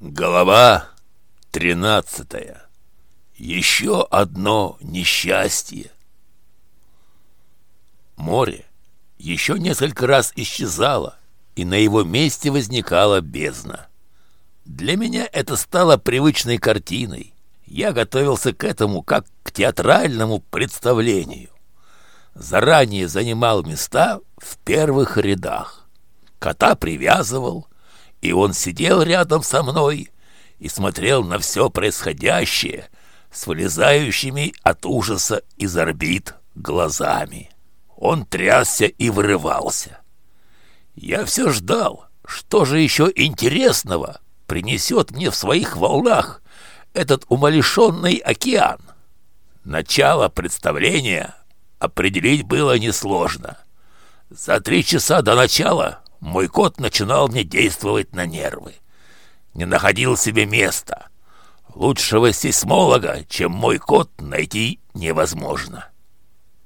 Голова тринадцатая. Еще одно несчастье. Море еще несколько раз исчезало, и на его месте возникала бездна. Для меня это стало привычной картиной. Я готовился к этому как к театральному представлению. Заранее занимал места в первых рядах. Кота привязывал, и он сидел рядом со мной и смотрел на все происходящее с вылезающими от ужаса из орбит глазами. Он трясся и вырывался. Я все ждал, что же еще интересного принесет мне в своих волнах этот умалишенный океан. Начало представления определить было несложно. За три часа до начала мой кот начинал мне действовать на нервы. Не находил себе места. Лучшего сейсмолога, чем мой кот, найти невозможно.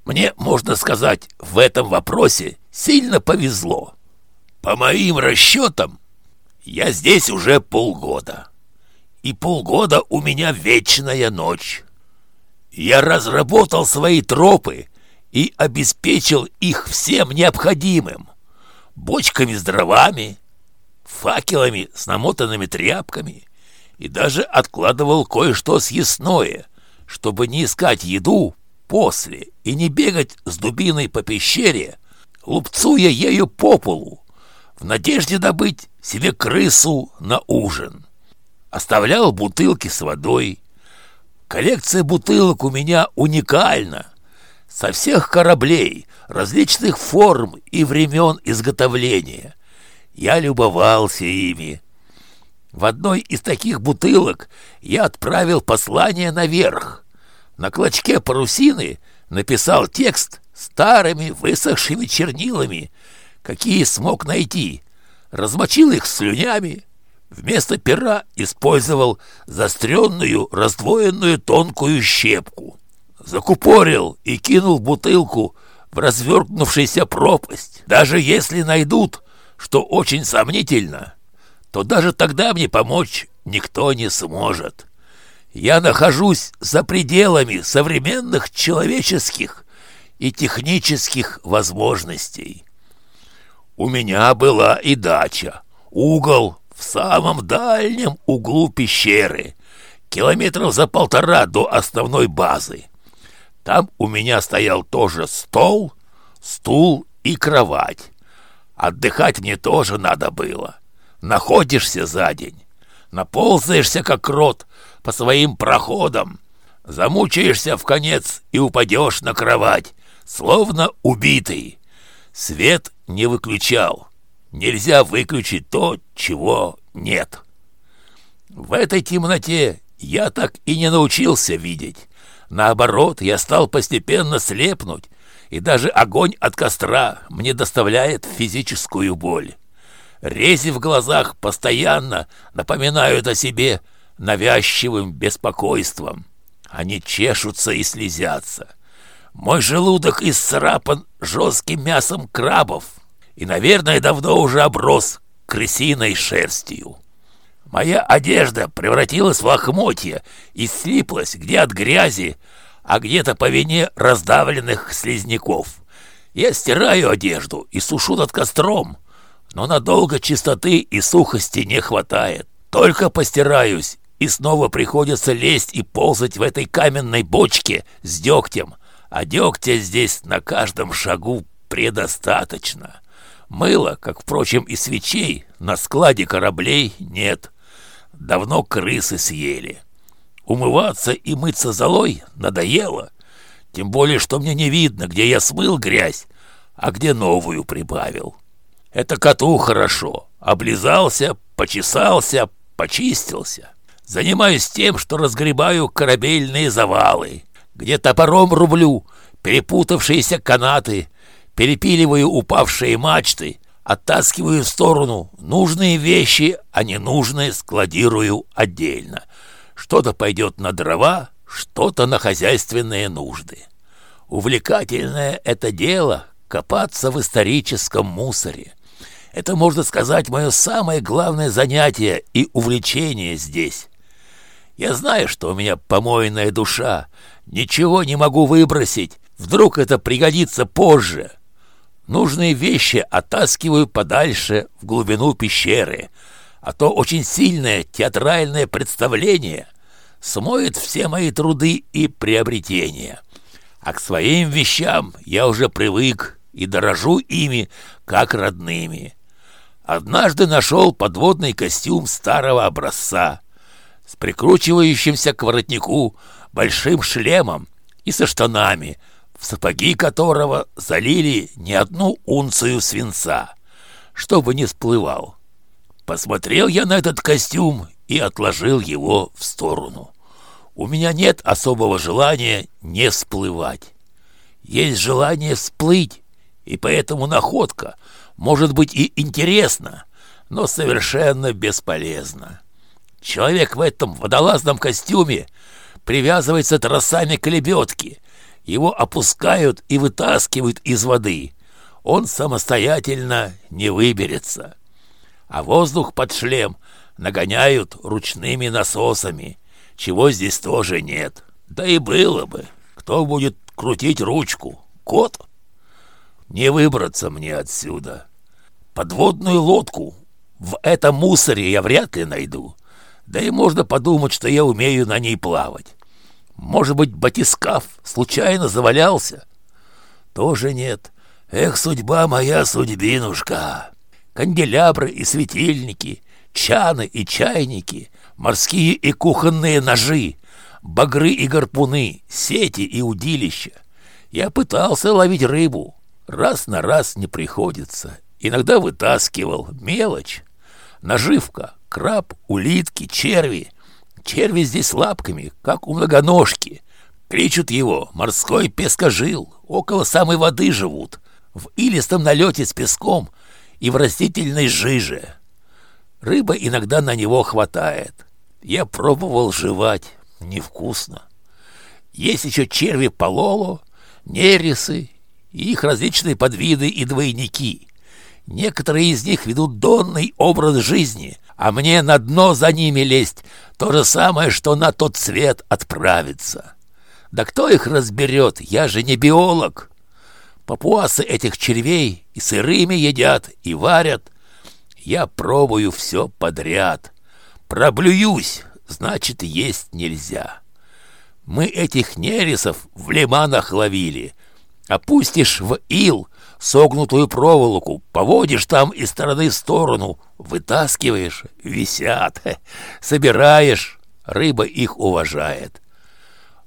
Мне, можно сказать, в этом вопросе сильно повезло. По моим расчетам, я здесь уже полгода. И полгода у меня вечная ночь. Я разработал свои тропы и обеспечил их всем необходимым бочками с дровами, факелами с намотанными тряпками и даже откладывал кое-что съестное, чтобы не искать еду после и не бегать с дубиной по пещере, лупцуя ею по полу, в надежде добыть себе крысу на ужин. Оставлял бутылки с водой. Коллекция бутылок у меня уникальна. Со всех кораблей, различных форм и времен изготовления. Я любовался ими. В одной из таких бутылок я отправил послание наверх. На клочке парусины написал текст старыми высохшими чернилами, какие смог найти. Размочил их слюнями. Вместо пера использовал застренную, раздвоенную тонкую щепку. Закупорил и кинул бутылку в развергнувшуюся пропасть. Даже если найдут, что очень сомнительно, то даже тогда мне помочь никто не сможет. Я нахожусь за пределами современных человеческих и технических возможностей. У меня была и дача, угол в самом дальнем углу пещеры, километров за полтора до основной базы. Там у меня стоял тоже стол, стул и кровать. Отдыхать мне тоже надо было. Находишься за день, наползаешься как рот по своим проходам, замучаешься в конец и упадешь на кровать, словно убитый. Свет не выключал. Нельзя выключить то, чего нет. В этой темноте я так и не научился видеть. Наоборот, я стал постепенно слепнуть, и даже огонь от костра мне доставляет физическую боль. Рези в глазах постоянно напоминают о себе навязчивым беспокойством. Они чешутся и слезятся. Мой желудок исцарапан жестким мясом крабов и, наверное, давно уже оброс крысиной шерстью. Моя одежда превратилась в лохмотья и слиплась где от грязи, а где-то по вине раздавленных слизняков. Я стираю одежду и сушу над костром, но надолго чистоты и сухости не хватает. Только постираюсь, и снова приходится лезть и ползать в этой каменной бочке с дегтем, а дегтя здесь на каждом шагу предостаточно. Мыла, как, впрочем, и свечей, на складе кораблей нет давно крысы съели. Умываться и мыться золой надоело. Тем более, что мне не видно, где я смыл грязь, а где новую прибавил. Это коту хорошо. Облизался, почесался, почистился. Занимаюсь тем, что разгребаю корабельные завалы, где топором рублю перепутавшиеся канаты, перепиливаю упавшие мачты, оттаскиваю в сторону нужные вещи, а ненужные складирую отдельно. Что-то пойдет на дрова, что-то на хозяйственные нужды. Увлекательное это дело — копаться в историческом мусоре. Это, можно сказать, мое самое главное занятие и увлечение здесь. Я знаю, что у меня помойная душа, ничего не могу выбросить, вдруг это пригодится позже. Нужные вещи оттаскиваю подальше в глубину пещеры, а то очень сильное театральное представление смоет все мои труды и приобретения. А к своим вещам я уже привык и дорожу ими, как родными. Однажды нашел подводный костюм старого образца с прикручивающимся к воротнику большим шлемом и со штанами, в сапоги которого залили не одну унцию свинца, чтобы не всплывал. Посмотрел я на этот костюм и отложил его в сторону. У меня нет особого желания не всплывать. Есть желание всплыть, и поэтому находка может быть и интересна, но совершенно бесполезна. Человек в этом водолазном костюме привязывается тросами к лебедке. Его опускают и вытаскивают из воды. Он самостоятельно не выберется а воздух под шлем нагоняют ручными насосами, чего здесь тоже нет. Да и было бы. Кто будет крутить ручку? Кот? Не выбраться мне отсюда. Подводную лодку в этом мусоре я вряд ли найду. Да и можно подумать, что я умею на ней плавать. Может быть, батискаф случайно завалялся? Тоже нет. Эх, судьба моя, судьбинушка!» канделябры и светильники, чаны и чайники, морские и кухонные ножи, багры и гарпуны, сети и удилища. Я пытался ловить рыбу, раз на раз не приходится. Иногда вытаскивал, мелочь. Наживка, краб, улитки, черви. Черви здесь лапками, как у многоножки. Кричут его «морской пескожил», около самой воды живут. В илистом налете с песком и в растительной жиже. Рыба иногда на него хватает. Я пробовал жевать. Невкусно. Есть еще черви пололо, нерисы и их различные подвиды и двойники. Некоторые из них ведут донный образ жизни, а мне на дно за ними лезть то же самое, что на тот свет отправиться. Да кто их разберет? Я же не биолог. Папуасы этих червей и сырыми едят, и варят. Я пробую все подряд. Проблююсь, значит, есть нельзя. Мы этих нересов в лиманах ловили. Опустишь в ил согнутую проволоку, поводишь там из стороны в сторону, вытаскиваешь, висят, собираешь. Рыба их уважает.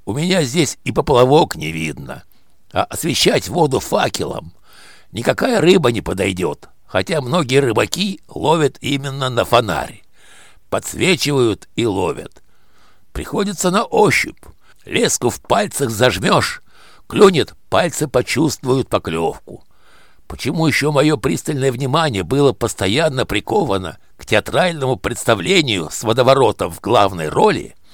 У меня здесь и поплавок не видно а освещать воду факелом. Никакая рыба не подойдет, хотя многие рыбаки ловят именно на фонарь. Подсвечивают и ловят. Приходится на ощупь. Леску в пальцах зажмешь, клюнет, пальцы почувствуют поклевку. Почему еще мое пристальное внимание было постоянно приковано к театральному представлению с водоворотом в главной роли –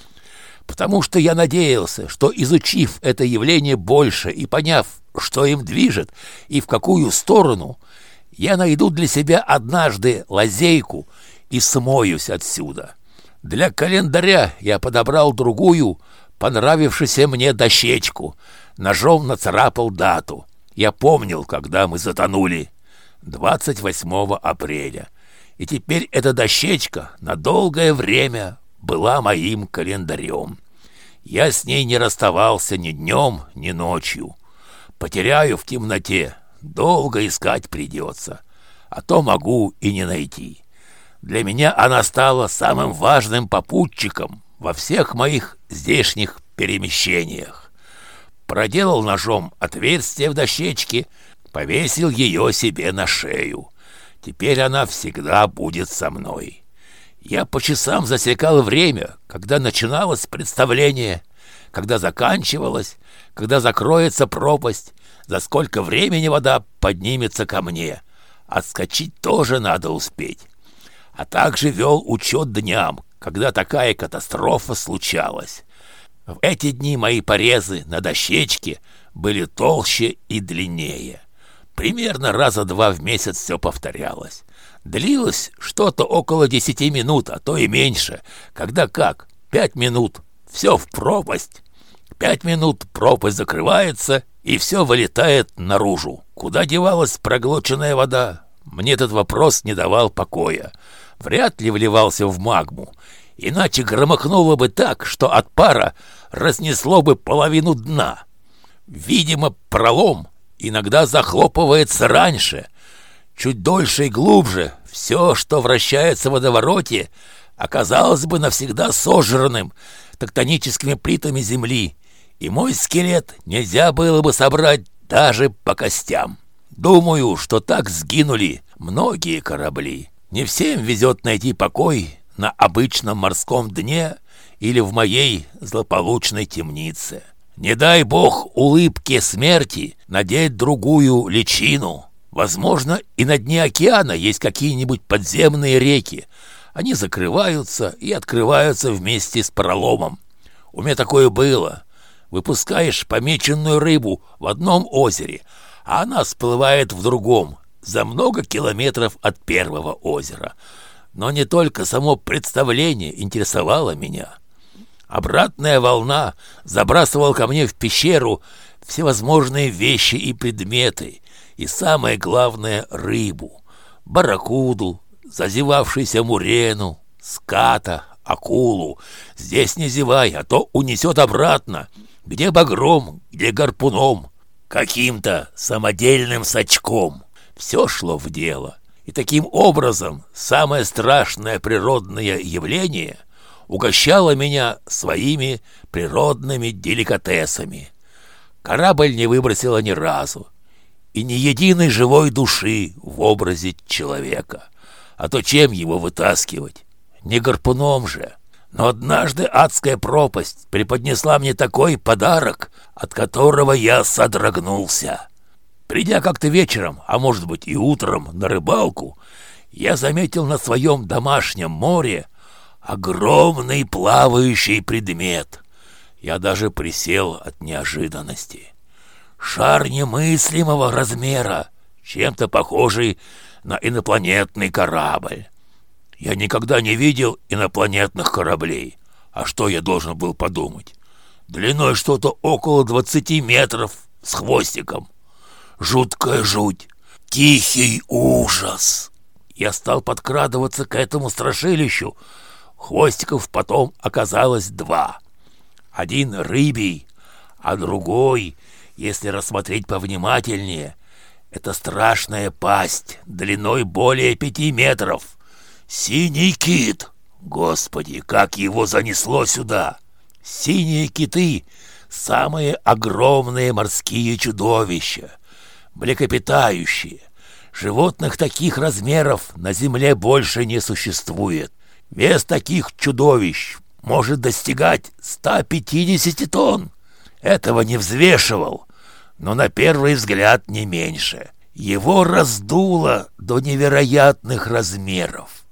потому что я надеялся, что, изучив это явление больше и поняв, что им движет и в какую сторону, я найду для себя однажды лазейку и смоюсь отсюда. Для календаря я подобрал другую, понравившуюся мне дощечку, ножом нацарапал дату. Я помнил, когда мы затонули. 28 апреля. И теперь эта дощечка на долгое время была моим календарем. Я с ней не расставался ни днем, ни ночью. Потеряю в темноте, долго искать придется, а то могу и не найти. Для меня она стала самым важным попутчиком во всех моих здешних перемещениях. Проделал ножом отверстие в дощечке, повесил ее себе на шею. Теперь она всегда будет со мной. Я по часам засекал время, когда начиналось представление, когда заканчивалось, когда закроется пропасть, за сколько времени вода поднимется ко мне. Отскочить тоже надо успеть. А также вел учет дням, когда такая катастрофа случалась. В эти дни мои порезы на дощечке были толще и длиннее. Примерно раза два в месяц все повторялось. Длилось что-то около десяти минут, а то и меньше. Когда как? Пять минут. Все в пропасть. Пять минут пропасть закрывается, и все вылетает наружу. Куда девалась проглоченная вода? Мне этот вопрос не давал покоя. Вряд ли вливался в магму. Иначе громыхнуло бы так, что от пара разнесло бы половину дна. Видимо, пролом иногда захлопывается раньше. Чуть дольше и глубже все, что вращается в водовороте, оказалось бы навсегда сожранным тектоническими плитами земли, и мой скелет нельзя было бы собрать даже по костям. Думаю, что так сгинули многие корабли. Не всем везет найти покой на обычном морском дне или в моей злополучной темнице. Не дай бог улыбке смерти надеть другую личину. Возможно, и на дне океана есть какие-нибудь подземные реки. Они закрываются и открываются вместе с проломом. У меня такое было. Выпускаешь помеченную рыбу в одном озере, а она всплывает в другом, за много километров от первого озера. Но не только само представление интересовало меня. Обратная волна забрасывала ко мне в пещеру всевозможные вещи и предметы, и самое главное — рыбу, барракуду, зазевавшийся мурену, ската, акулу. Здесь не зевай, а то унесет обратно. Где багром, где гарпуном, каким-то самодельным сачком. Все шло в дело. И таким образом самое страшное природное явление угощало меня своими природными деликатесами. Корабль не выбросила ни разу, и ни единой живой души в образе человека. А то чем его вытаскивать? Не гарпуном же. Но однажды адская пропасть преподнесла мне такой подарок, от которого я содрогнулся. Придя как-то вечером, а может быть и утром, на рыбалку, я заметил на своем домашнем море огромный плавающий предмет. Я даже присел от неожиданности. Шар немыслимого размера, чем-то похожий на инопланетный корабль. Я никогда не видел инопланетных кораблей. А что я должен был подумать? Длиной что-то около двадцати метров с хвостиком. Жуткая жуть, тихий ужас. Я стал подкрадываться к этому страшилищу. Хвостиков потом оказалось два. Один рыбий, а другой, если рассмотреть повнимательнее, это страшная пасть длиной более пяти метров. «Синий кит! Господи, как его занесло сюда! Синие киты — самые огромные морские чудовища, млекопитающие. Животных таких размеров на земле больше не существует. Вес таких чудовищ может достигать 150 тонн. Этого не взвешивал, но на первый взгляд не меньше. Его раздуло до невероятных размеров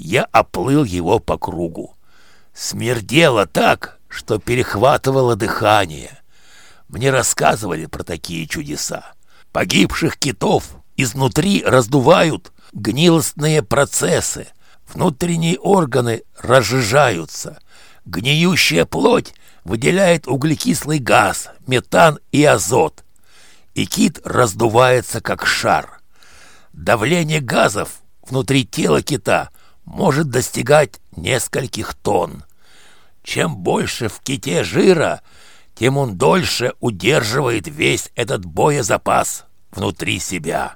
я оплыл его по кругу. Смердело так, что перехватывало дыхание. Мне рассказывали про такие чудеса. Погибших китов изнутри раздувают гнилостные процессы, внутренние органы разжижаются, гниющая плоть выделяет углекислый газ, метан и азот, и кит раздувается как шар. Давление газов внутри тела кита может достигать нескольких тонн. Чем больше в ките жира, тем он дольше удерживает весь этот боезапас внутри себя.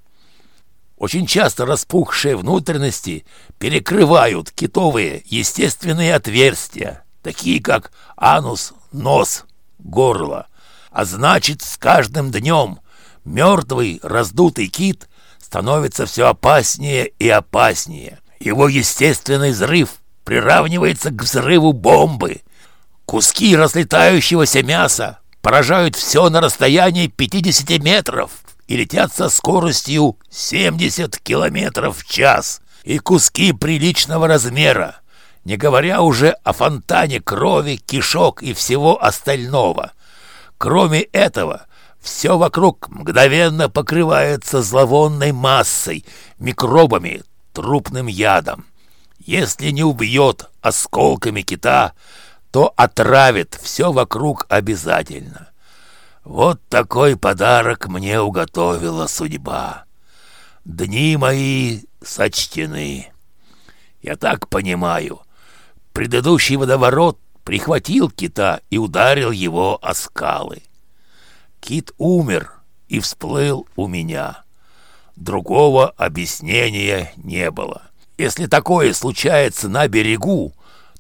Очень часто распухшие внутренности перекрывают китовые естественные отверстия, такие как анус, нос, горло. А значит, с каждым днем мертвый раздутый кит становится все опаснее и опаснее. Его естественный взрыв приравнивается к взрыву бомбы. Куски разлетающегося мяса поражают все на расстоянии 50 метров и летят со скоростью 70 километров в час. И куски приличного размера, не говоря уже о фонтане крови, кишок и всего остального. Кроме этого, все вокруг мгновенно покрывается зловонной массой, микробами, трупным ядом. Если не убьет осколками кита, то отравит все вокруг обязательно. Вот такой подарок мне уготовила судьба. Дни мои сочтены. Я так понимаю, предыдущий водоворот прихватил кита и ударил его о скалы. Кит умер и всплыл у меня. Другого объяснения не было. Если такое случается на берегу,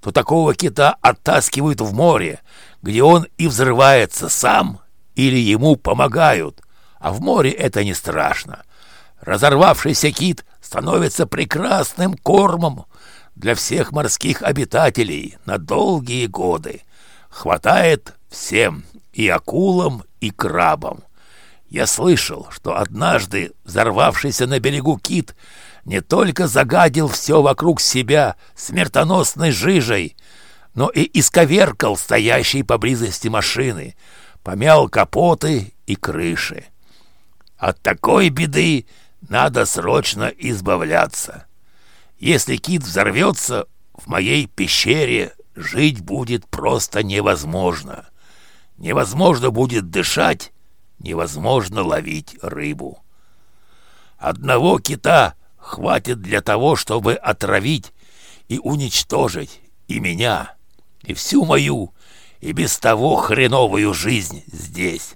то такого кита оттаскивают в море, где он и взрывается сам или ему помогают. А в море это не страшно. Разорвавшийся кит становится прекрасным кормом для всех морских обитателей на долгие годы. Хватает всем, и акулам, и крабам. Я слышал, что однажды взорвавшийся на берегу кит не только загадил все вокруг себя смертоносной жижей, но и исковеркал стоящие поблизости машины, помял капоты и крыши. От такой беды надо срочно избавляться. Если кит взорвется, в моей пещере жить будет просто невозможно. Невозможно будет дышать, невозможно ловить рыбу. Одного кита хватит для того, чтобы отравить и уничтожить и меня, и всю мою, и без того хреновую жизнь здесь.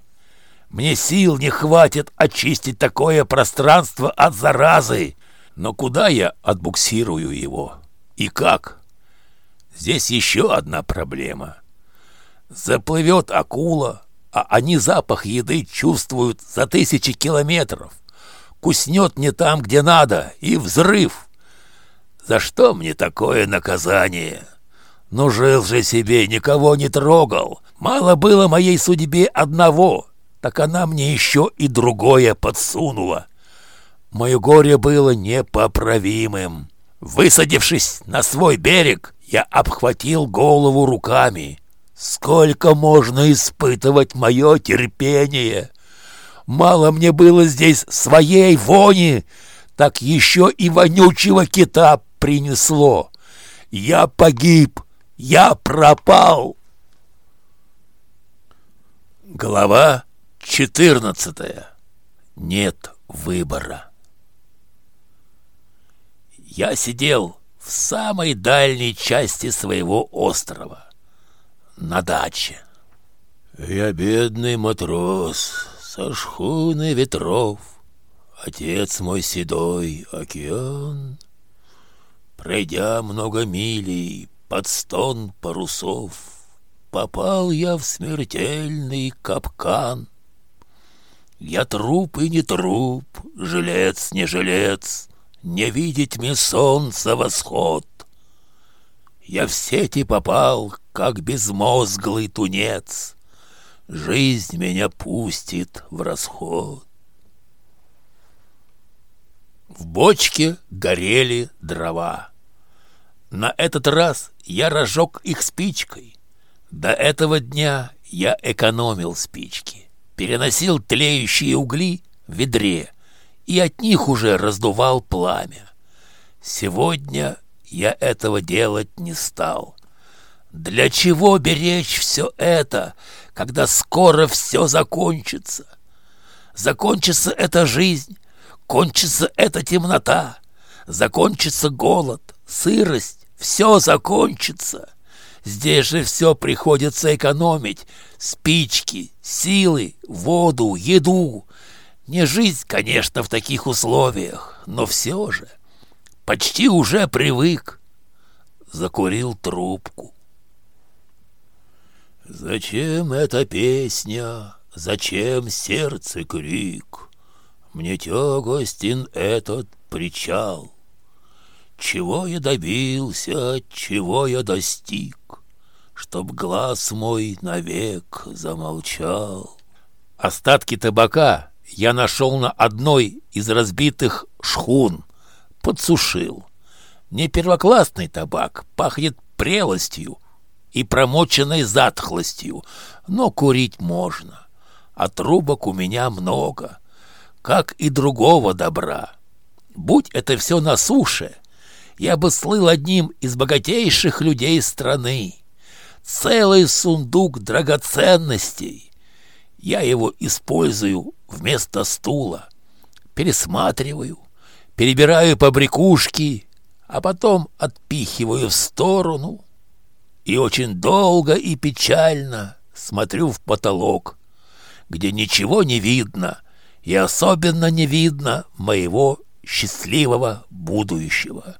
Мне сил не хватит очистить такое пространство от заразы. Но куда я отбуксирую его? И как? Здесь еще одна проблема. Заплывет акула, а они запах еды чувствуют за тысячи километров. Куснет не там, где надо, и взрыв. За что мне такое наказание? Ну, жил же себе, никого не трогал. Мало было моей судьбе одного, так она мне еще и другое подсунула. Мое горе было непоправимым. Высадившись на свой берег, я обхватил голову руками. Сколько можно испытывать мое терпение? Мало мне было здесь своей вони, так еще и вонючего кита принесло. Я погиб, я пропал. Глава четырнадцатая. Нет выбора. Я сидел в самой дальней части своего острова на даче. Я бедный матрос со шхуны ветров, Отец мой седой океан. Пройдя много милей под стон парусов, Попал я в смертельный капкан. Я труп и не труп, жилец не жилец, Не видеть мне солнца восход. Я в сети попал, как безмозглый тунец. Жизнь меня пустит в расход. В бочке горели дрова. На этот раз я разжег их спичкой. До этого дня я экономил спички, переносил тлеющие угли в ведре и от них уже раздувал пламя. Сегодня я этого делать не стал. Для чего беречь все это, когда скоро все закончится? Закончится эта жизнь, кончится эта темнота, закончится голод, сырость, все закончится. Здесь же все приходится экономить. Спички, силы, воду, еду. Не жизнь, конечно, в таких условиях, но все же. Почти уже привык. Закурил трубку. Зачем эта песня? Зачем сердце крик? Мне тягостен этот причал. Чего я добился, чего я достиг, Чтоб глаз мой навек замолчал. Остатки табака я нашел на одной из разбитых шхун, подсушил. Не первоклассный табак, пахнет прелостью, и промоченной затхлостью, но курить можно. А трубок у меня много, как и другого добра. будь это все на суше, я бы слыл одним из богатейших людей страны. Целый сундук драгоценностей. Я его использую вместо стула, пересматриваю, перебираю побрякушки, а потом отпихиваю в сторону и очень долго и печально смотрю в потолок, где ничего не видно, и особенно не видно моего счастливого будущего.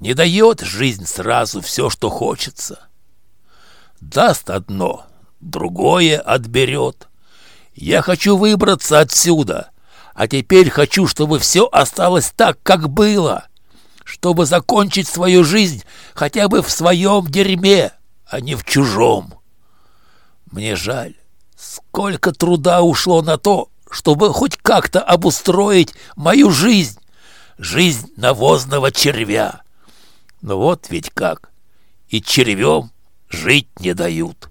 Не дает жизнь сразу все, что хочется. Даст одно, другое отберет. Я хочу выбраться отсюда, а теперь хочу, чтобы все осталось так, как было, чтобы закончить свою жизнь хотя бы в своем дерьме, а не в чужом. Мне жаль, сколько труда ушло на то, чтобы хоть как-то обустроить мою жизнь, жизнь навозного червя. Но вот ведь как, и червем жить не дают.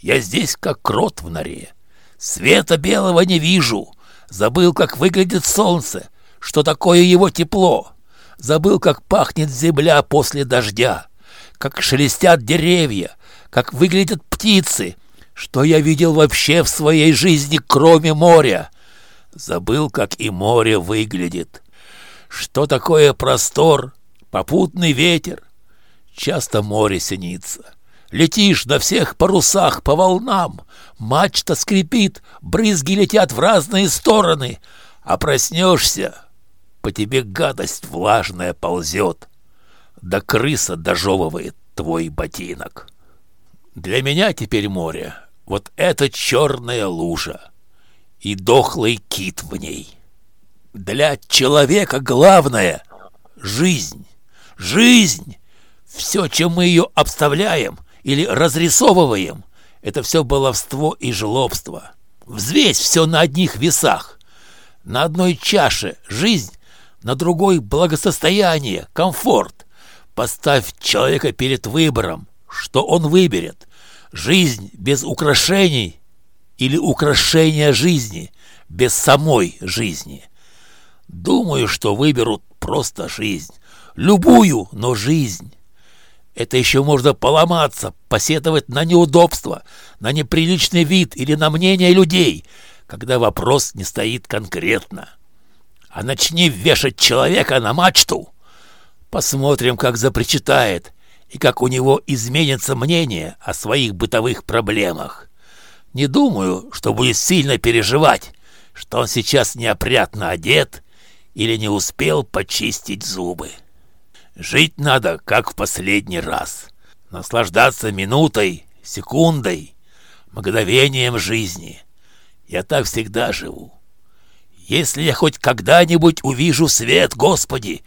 Я здесь как крот в норе, света белого не вижу, забыл, как выглядит солнце, что такое его тепло, забыл, как пахнет земля после дождя, как шелестят деревья, как выглядят птицы, что я видел вообще в своей жизни, кроме моря? Забыл, как и море выглядит. Что такое простор, попутный ветер? Часто море снится. Летишь на всех парусах по волнам, мачта скрипит, брызги летят в разные стороны, а проснешься, по тебе гадость влажная ползет, да крыса дожевывает твой ботинок. Для меня теперь море — вот эта черная лужа и дохлый кит в ней. Для человека главное — жизнь. Жизнь! Все, чем мы ее обставляем или разрисовываем, это все баловство и жлобство. Взвесь все на одних весах. На одной чаше жизнь, на другой благосостояние, комфорт. Поставь человека перед выбором, что он выберет? Жизнь без украшений или украшение жизни без самой жизни? Думаю, что выберут просто жизнь. Любую, но жизнь. Это еще можно поломаться, посетовать на неудобства, на неприличный вид или на мнение людей, когда вопрос не стоит конкретно. А начни вешать человека на мачту. Посмотрим, как запричитает, и как у него изменится мнение о своих бытовых проблемах. Не думаю, что будет сильно переживать, что он сейчас неопрятно одет или не успел почистить зубы. Жить надо, как в последний раз. Наслаждаться минутой, секундой, мгновением жизни. Я так всегда живу. Если я хоть когда-нибудь увижу свет, Господи,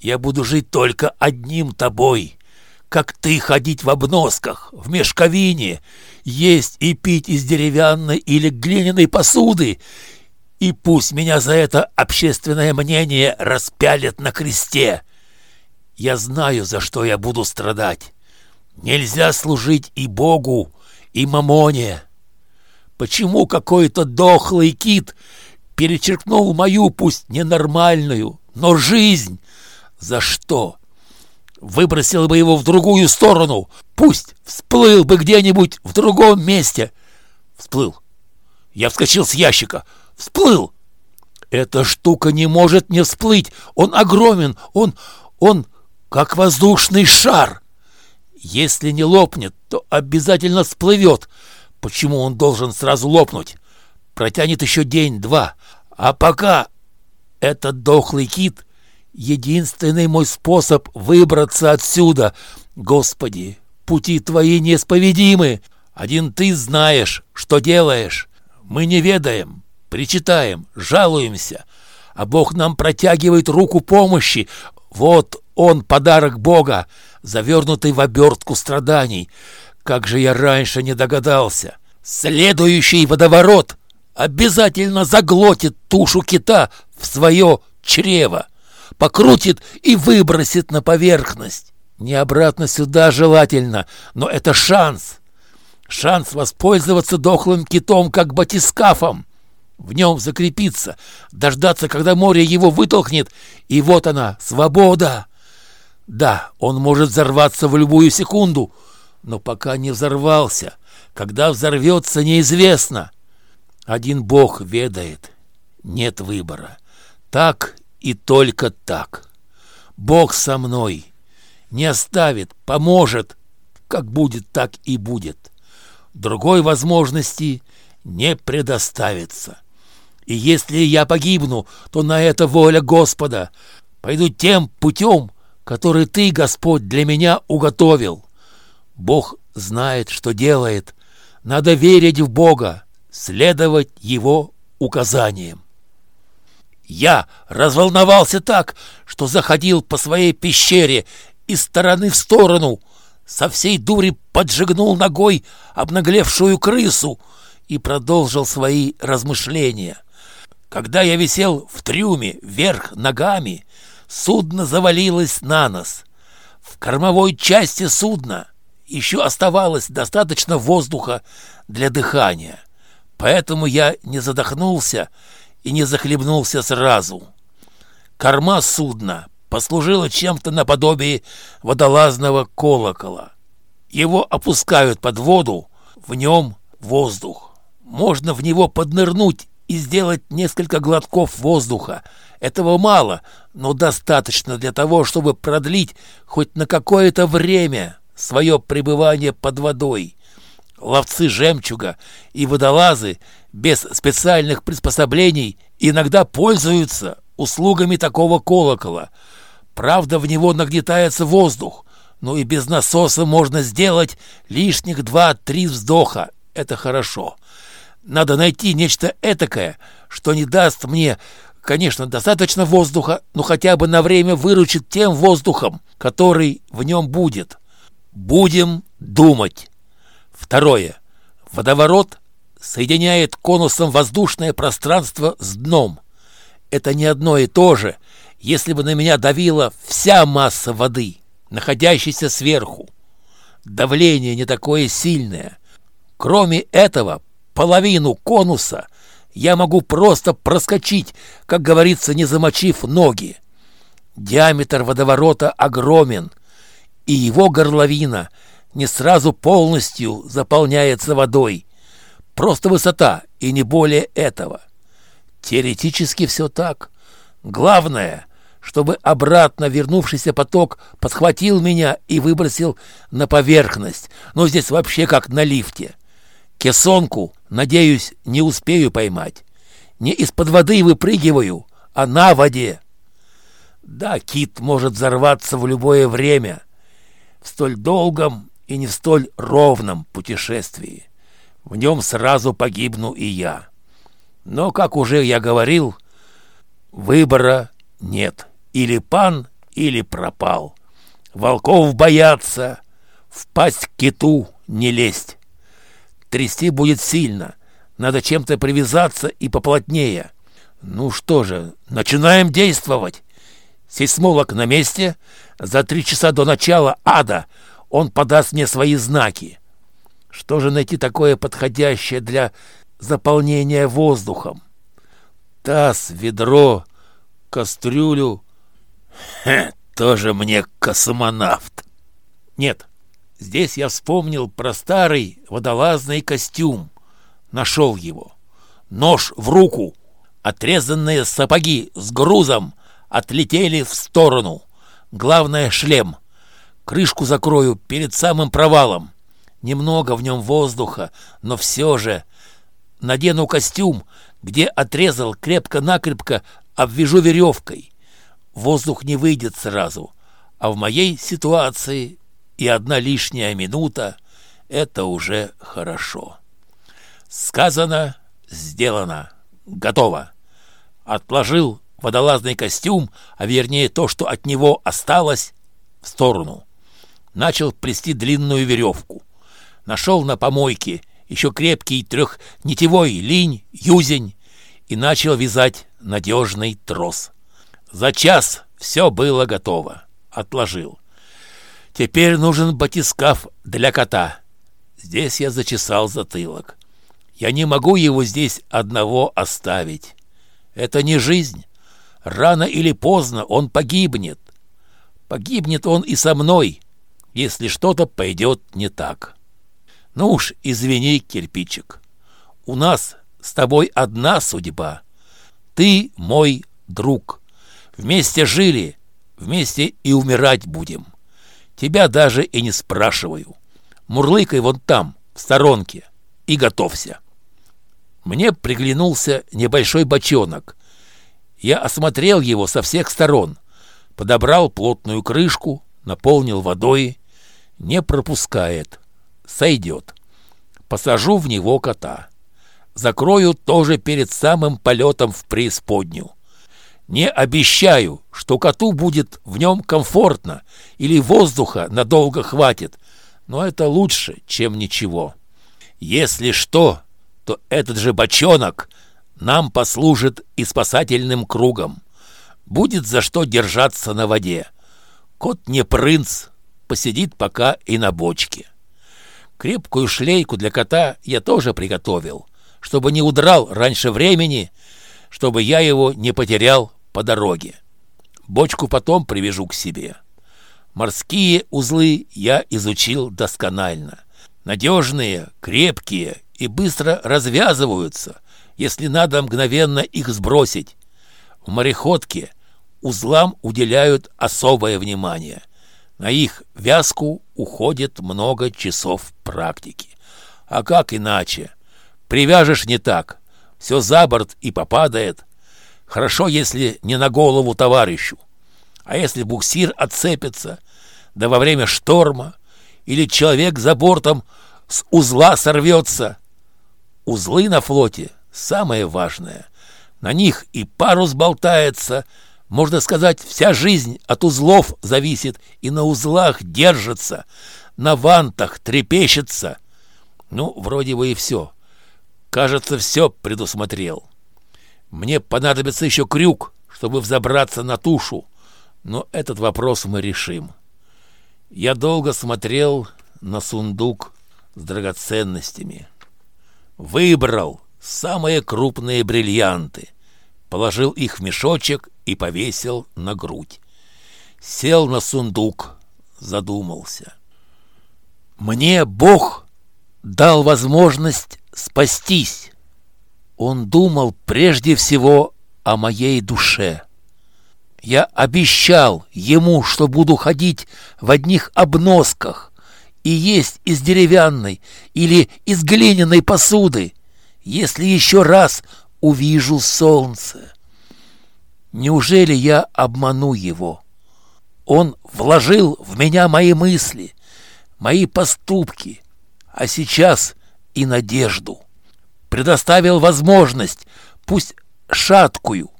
я буду жить только одним Тобой — как ты ходить в обносках, в мешковине, есть и пить из деревянной или глиняной посуды, и пусть меня за это общественное мнение распялят на кресте. Я знаю, за что я буду страдать. Нельзя служить и Богу, и Мамоне. Почему какой-то дохлый кит перечеркнул мою, пусть ненормальную, но жизнь? За что? выбросил бы его в другую сторону. Пусть всплыл бы где-нибудь в другом месте. Всплыл. Я вскочил с ящика. Всплыл. Эта штука не может не всплыть. Он огромен. Он... он как воздушный шар. Если не лопнет, то обязательно всплывет. Почему он должен сразу лопнуть? Протянет еще день-два. А пока этот дохлый кит единственный мой способ выбраться отсюда. Господи, пути твои неисповедимы. Один ты знаешь, что делаешь. Мы не ведаем, причитаем, жалуемся, а Бог нам протягивает руку помощи. Вот он, подарок Бога, завернутый в обертку страданий. Как же я раньше не догадался. Следующий водоворот обязательно заглотит тушу кита в свое чрево покрутит и выбросит на поверхность. Не обратно сюда желательно, но это шанс. Шанс воспользоваться дохлым китом как батискафом. в нем закрепиться, дождаться, когда море его вытолкнет, и вот она, свобода. Да, он может взорваться в любую секунду, но пока не взорвался, когда взорвется, неизвестно. Один Бог ведает, нет выбора. Так и только так. Бог со мной, не оставит, поможет, как будет, так и будет. Другой возможности не предоставится. И если я погибну, то на это воля Господа. Пойду тем путем, который Ты, Господь, для меня уготовил. Бог знает, что делает. Надо верить в Бога, следовать Его указаниям. Я разволновался так, что заходил по своей пещере из стороны в сторону, со всей дури поджигнул ногой обнаглевшую крысу и продолжил свои размышления. Когда я висел в трюме вверх ногами, судно завалилось на нос. В кормовой части судна еще оставалось достаточно воздуха для дыхания, поэтому я не задохнулся и не захлебнулся сразу. Корма судна послужила чем-то наподобие водолазного колокола. Его опускают под воду, в нем воздух. Можно в него поднырнуть и сделать несколько глотков воздуха. Этого мало, но достаточно для того, чтобы продлить хоть на какое-то время свое пребывание под водой. Ловцы жемчуга и водолазы без специальных приспособлений иногда пользуются услугами такого колокола. Правда, в него нагнетается воздух, но и без насоса можно сделать лишних два-три вздоха. Это хорошо. Надо найти нечто этакое, что не даст мне, конечно, достаточно воздуха, но хотя бы на время выручит тем воздухом, который в нем будет. Будем думать. Второе. Водоворот соединяет конусом воздушное пространство с дном. Это не одно и то же, если бы на меня давила вся масса воды, находящейся сверху. Давление не такое сильное. Кроме этого, половину конуса я могу просто проскочить, как говорится, не замочив ноги. Диаметр водоворота огромен, и его горловина не сразу полностью заполняется водой. Просто высота, и не более этого. Теоретически все так. Главное, чтобы обратно вернувшийся поток подхватил меня и выбросил на поверхность. Но здесь вообще как на лифте. Кесонку, надеюсь, не успею поймать. Не из-под воды выпрыгиваю, а на воде. Да, кит может взорваться в любое время, в столь долгом и не в столь ровном путешествии. В нем сразу погибну и я. Но, как уже я говорил, выбора нет. Или пан, или пропал. Волков боятся, впасть к киту не лезть. Трясти будет сильно. Надо чем-то привязаться и поплотнее. Ну что же, начинаем действовать. Сейсмолог на месте. За три часа до начала ада он подаст мне свои знаки. Что же найти такое подходящее для заполнения воздухом? Таз, ведро, кастрюлю. Хе, тоже мне космонавт. Нет, Здесь я вспомнил про старый водолазный костюм. Нашел его. Нож в руку. Отрезанные сапоги с грузом отлетели в сторону. Главное — шлем. Крышку закрою перед самым провалом. Немного в нем воздуха, но все же. Надену костюм, где отрезал крепко-накрепко, обвяжу веревкой. Воздух не выйдет сразу. А в моей ситуации и одна лишняя минута — это уже хорошо. Сказано, сделано, готово. Отложил водолазный костюм, а вернее то, что от него осталось, в сторону. Начал плести длинную веревку. Нашел на помойке еще крепкий трехнитевой линь, юзень, и начал вязать надежный трос. За час все было готово. Отложил. Теперь нужен батискаф для кота. Здесь я зачесал затылок. Я не могу его здесь одного оставить. Это не жизнь. Рано или поздно он погибнет. Погибнет он и со мной, если что-то пойдет не так. Ну уж, извини, кирпичик. У нас с тобой одна судьба. Ты мой друг. Вместе жили, вместе и умирать будем. Тебя даже и не спрашиваю. Мурлыкай вон там, в сторонке, и готовься. Мне приглянулся небольшой бочонок. Я осмотрел его со всех сторон, подобрал плотную крышку, наполнил водой. Не пропускает. Сойдет. Посажу в него кота. Закрою тоже перед самым полетом в преисподнюю. Не обещаю, что коту будет в нем комфортно или воздуха надолго хватит, но это лучше, чем ничего. Если что, то этот же бочонок нам послужит и спасательным кругом. Будет за что держаться на воде. Кот не принц, посидит пока и на бочке. Крепкую шлейку для кота я тоже приготовил, чтобы не удрал раньше времени, чтобы я его не потерял по дороге. Бочку потом привяжу к себе. Морские узлы я изучил досконально. Надежные, крепкие и быстро развязываются, если надо мгновенно их сбросить. В мореходке узлам уделяют особое внимание. На их вязку уходит много часов практики. А как иначе? Привяжешь не так, все за борт и попадает. Хорошо, если не на голову товарищу. А если буксир отцепится, да во время шторма, или человек за бортом с узла сорвется — Узлы на флоте – самое важное. На них и парус болтается. Можно сказать, вся жизнь от узлов зависит и на узлах держится, на вантах трепещется. Ну, вроде бы и все. Кажется, все предусмотрел. Мне понадобится еще крюк, чтобы взобраться на тушу, но этот вопрос мы решим. Я долго смотрел на сундук с драгоценностями выбрал самые крупные бриллианты, положил их в мешочек и повесил на грудь. Сел на сундук, задумался. Мне Бог дал возможность спастись. Он думал прежде всего о моей душе. Я обещал ему, что буду ходить в одних обносках, и есть из деревянной или из глиняной посуды, если еще раз увижу солнце. Неужели я обману его? Он вложил в меня мои мысли, мои поступки, а сейчас и надежду. Предоставил возможность, пусть шаткую,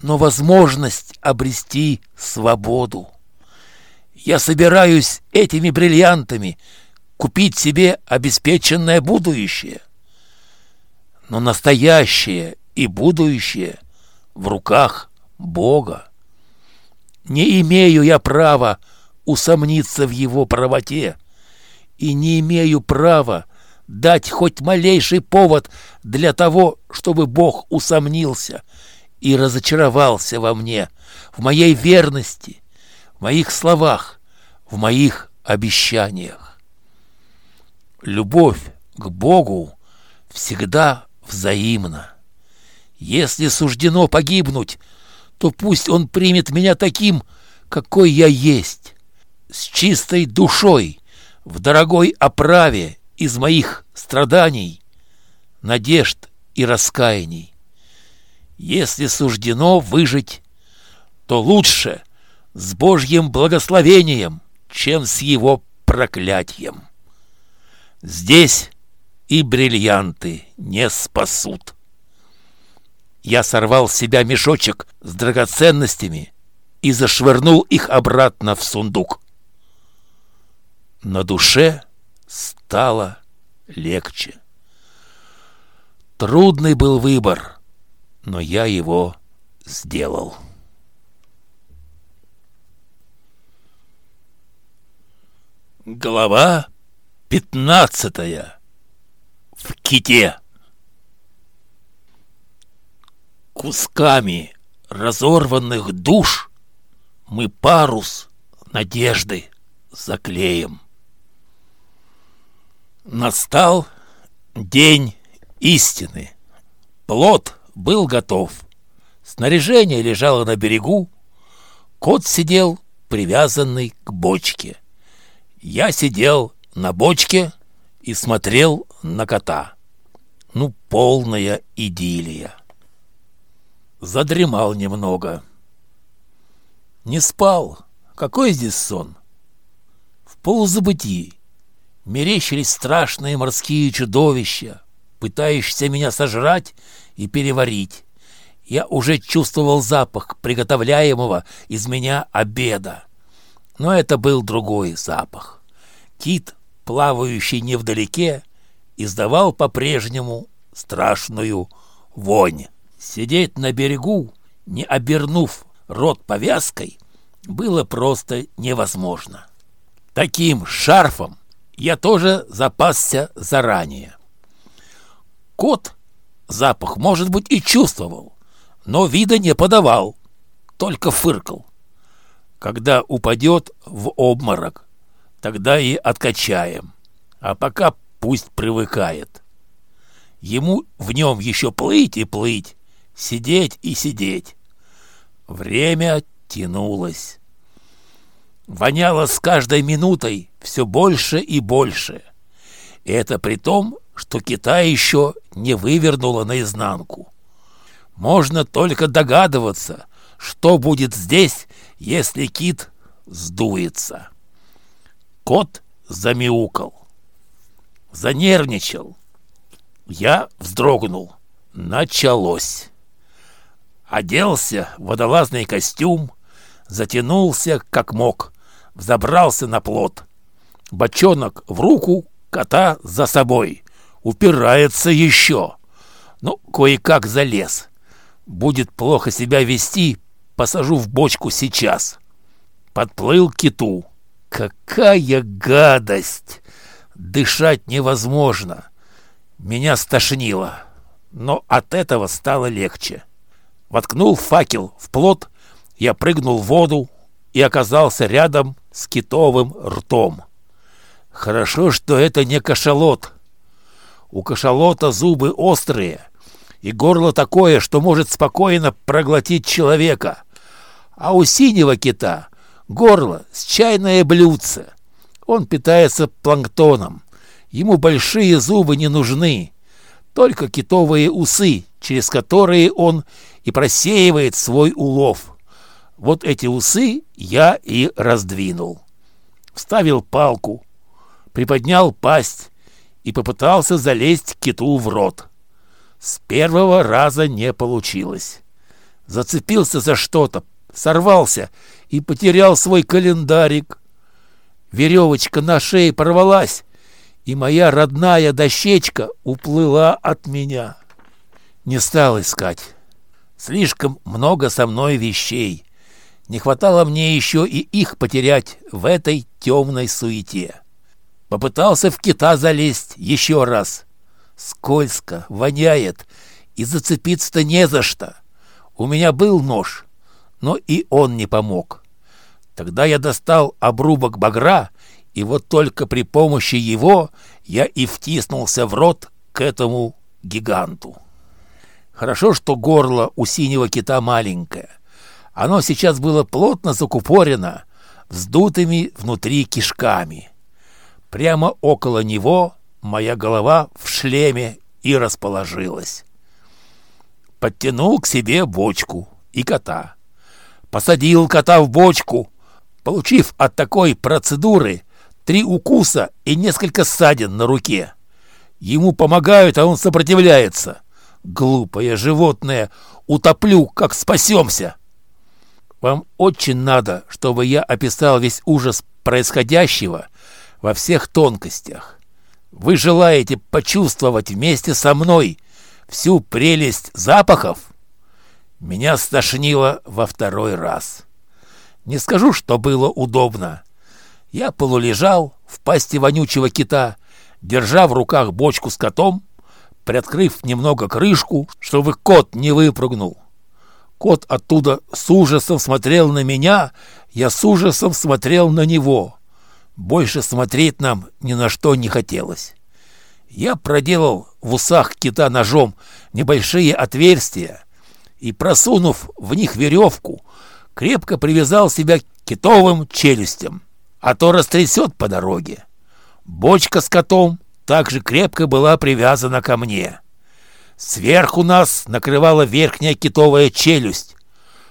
но возможность обрести свободу. Я собираюсь этими бриллиантами купить себе обеспеченное будущее. Но настоящее и будущее в руках Бога. Не имею я права усомниться в его правоте и не имею права дать хоть малейший повод для того, чтобы Бог усомнился и разочаровался во мне, в моей верности, в моих словах, в моих обещаниях. Любовь к Богу всегда взаимна. Если суждено погибнуть, то пусть Он примет меня таким, какой я есть, с чистой душой, в дорогой оправе из моих страданий, надежд и раскаяний. Если суждено выжить, то лучше с Божьим благословением — чем с его проклятием. Здесь и бриллианты не спасут. Я сорвал с себя мешочек с драгоценностями и зашвырнул их обратно в сундук. На душе стало легче. Трудный был выбор, но я его сделал. Глава пятнадцатая. В ките. Кусками разорванных душ мы парус надежды заклеим. Настал день истины. Плод был готов. Снаряжение лежало на берегу. Кот сидел, привязанный к бочке. Я сидел на бочке и смотрел на кота. Ну, полная идиллия. Задремал немного. Не спал. Какой здесь сон? В полузабытии мерещились страшные морские чудовища, пытающиеся меня сожрать и переварить. Я уже чувствовал запах приготовляемого из меня обеда. Но это был другой запах. Кит, плавающий невдалеке, издавал по-прежнему страшную вонь. Сидеть на берегу, не обернув рот повязкой, было просто невозможно. Таким шарфом я тоже запасся заранее. Кот запах, может быть, и чувствовал, но вида не подавал, только фыркал. Когда упадет в обморок, тогда и откачаем, а пока пусть привыкает. Ему в нем еще плыть и плыть, сидеть и сидеть. Время тянулось. Воняло с каждой минутой все больше и больше. И это при том, что Китай еще не вывернуло наизнанку. Можно только догадываться, что будет здесь, если кит сдуется. Кот замяукал. Занервничал. Я вздрогнул. Началось. Оделся в водолазный костюм, затянулся как мог, взобрался на плот. Бочонок в руку, кота за собой. Упирается еще. Ну, кое-как залез. Будет плохо себя вести, посажу в бочку сейчас. Подплыл киту. Какая гадость! Дышать невозможно. Меня стошнило, но от этого стало легче. Воткнул факел в плот, я прыгнул в воду и оказался рядом с китовым ртом. Хорошо, что это не кашалот. У кашалота зубы острые, и горло такое, что может спокойно проглотить человека. А у синего кита горло с чайное блюдце. Он питается планктоном. Ему большие зубы не нужны, только китовые усы, через которые он и просеивает свой улов. Вот эти усы я и раздвинул. Вставил палку, приподнял пасть и попытался залезть киту в рот. С первого раза не получилось. Зацепился за что-то, сорвался и потерял свой календарик. Веревочка на шее порвалась, и моя родная дощечка уплыла от меня. Не стал искать. Слишком много со мной вещей. Не хватало мне еще и их потерять в этой темной суете. Попытался в кита залезть еще раз. Скользко, воняет, и зацепиться-то не за что. У меня был нож, но и он не помог. Тогда я достал обрубок багра и вот только при помощи его я и втиснулся в рот к этому гиганту. Хорошо, что горло у синего кита маленькое. Оно сейчас было плотно закупорено, вздутыми внутри кишками. Прямо около него моя голова в шлеме и расположилась. Подтянул к себе бочку и кота. Посадил кота в бочку. Получив от такой процедуры три укуса и несколько ссадин на руке. Ему помогают, а он сопротивляется. Глупое животное, утоплю, как спасемся. Вам очень надо, чтобы я описал весь ужас происходящего во всех тонкостях. Вы желаете почувствовать вместе со мной всю прелесть запахов? Меня стошнило во второй раз. Не скажу, что было удобно. Я полулежал в пасти вонючего кита, держа в руках бочку с котом, приоткрыв немного крышку, чтобы кот не выпрыгнул. Кот оттуда с ужасом смотрел на меня, я с ужасом смотрел на него. Больше смотреть нам ни на что не хотелось. Я проделал в усах кита ножом небольшие отверстия и, просунув в них веревку, крепко привязал себя к китовым челюстям, а то растрясет по дороге. Бочка с котом также крепко была привязана ко мне. Сверху нас накрывала верхняя китовая челюсть,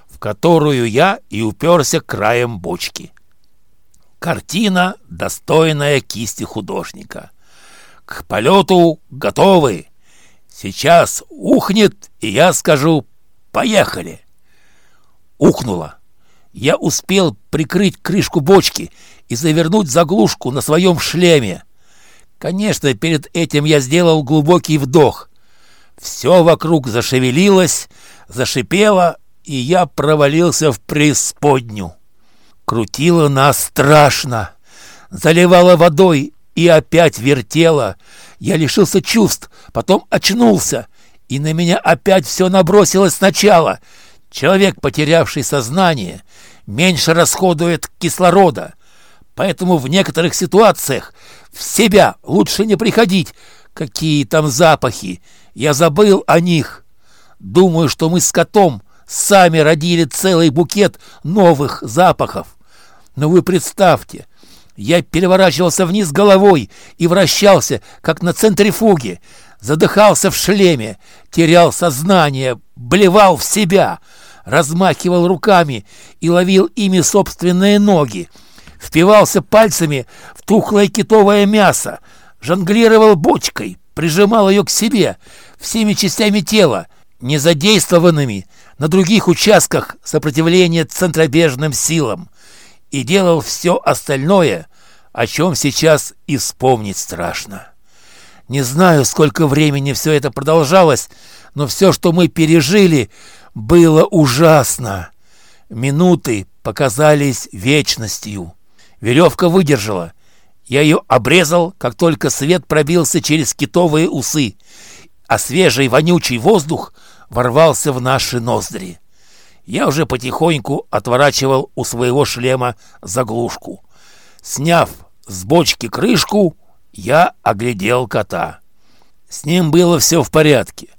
в которую я и уперся краем бочки. Картина, достойная кисти художника. К полету готовы. Сейчас ухнет, и я скажу «Поехали!» Ухнуло. Я успел прикрыть крышку бочки и завернуть заглушку на своем шлеме. Конечно, перед этим я сделал глубокий вдох. Все вокруг зашевелилось, зашипело, и я провалился в преисподню. Крутило нас страшно, заливало водой и опять вертело. Я лишился чувств, потом очнулся, и на меня опять все набросилось сначала. Человек, потерявший сознание, меньше расходует кислорода, поэтому в некоторых ситуациях в себя лучше не приходить. Какие там запахи! Я забыл о них. Думаю, что мы с котом сами родили целый букет новых запахов. Но вы представьте, я переворачивался вниз головой и вращался, как на центрифуге, задыхался в шлеме, терял сознание, блевал в себя, размахивал руками и ловил ими собственные ноги, впивался пальцами в тухлое китовое мясо, жонглировал бочкой, прижимал ее к себе всеми частями тела, незадействованными на других участках сопротивления центробежным силам и делал все остальное, о чем сейчас и вспомнить страшно. Не знаю, сколько времени все это продолжалось, но все, что мы пережили, было ужасно. Минуты показались вечностью. Веревка выдержала. Я ее обрезал, как только свет пробился через китовые усы, а свежий вонючий воздух ворвался в наши ноздри я уже потихоньку отворачивал у своего шлема заглушку. Сняв с бочки крышку, я оглядел кота. С ним было все в порядке.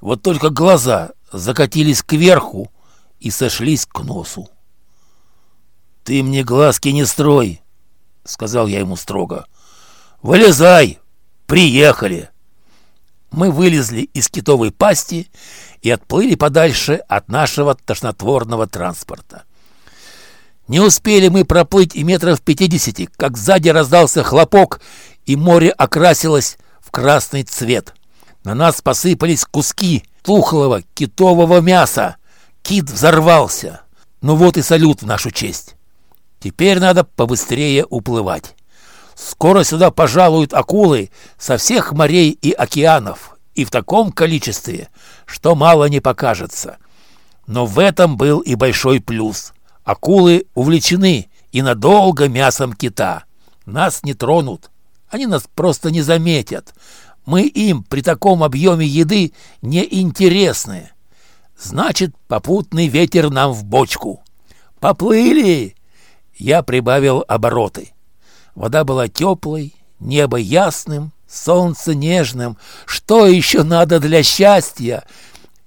Вот только глаза закатились кверху и сошлись к носу. «Ты мне глазки не строй», — сказал я ему строго. «Вылезай! Приехали!» Мы вылезли из китовой пасти и отплыли подальше от нашего тошнотворного транспорта. Не успели мы проплыть и метров пятидесяти, как сзади раздался хлопок, и море окрасилось в красный цвет. На нас посыпались куски тухлого китового мяса. Кит взорвался. Ну вот и салют в нашу честь. Теперь надо побыстрее уплывать. Скоро сюда пожалуют акулы со всех морей и океанов и в таком количестве, что мало не покажется. Но в этом был и большой плюс. Акулы увлечены и надолго мясом кита. Нас не тронут. Они нас просто не заметят. Мы им при таком объеме еды не интересны. Значит, попутный ветер нам в бочку. Поплыли! Я прибавил обороты. Вода была теплой, небо ясным, солнце нежным. Что еще надо для счастья?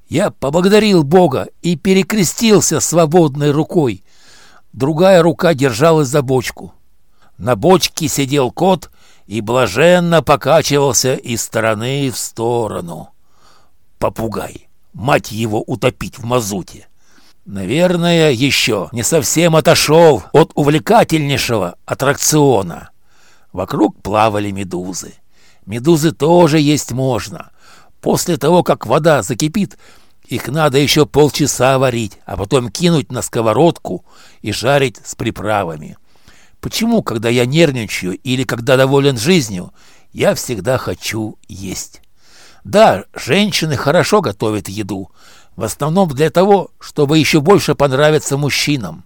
Я поблагодарил Бога и перекрестился свободной рукой. Другая рука держалась за бочку. На бочке сидел кот и блаженно покачивался из стороны в сторону. Попугай. Мать его утопить в мазуте. Наверное, еще не совсем отошел от увлекательнейшего аттракциона. Вокруг плавали медузы. Медузы тоже есть можно. После того, как вода закипит, их надо еще полчаса варить, а потом кинуть на сковородку и жарить с приправами. Почему, когда я нервничаю или когда доволен жизнью, я всегда хочу есть? Да, женщины хорошо готовят еду, в основном для того, чтобы еще больше понравиться мужчинам.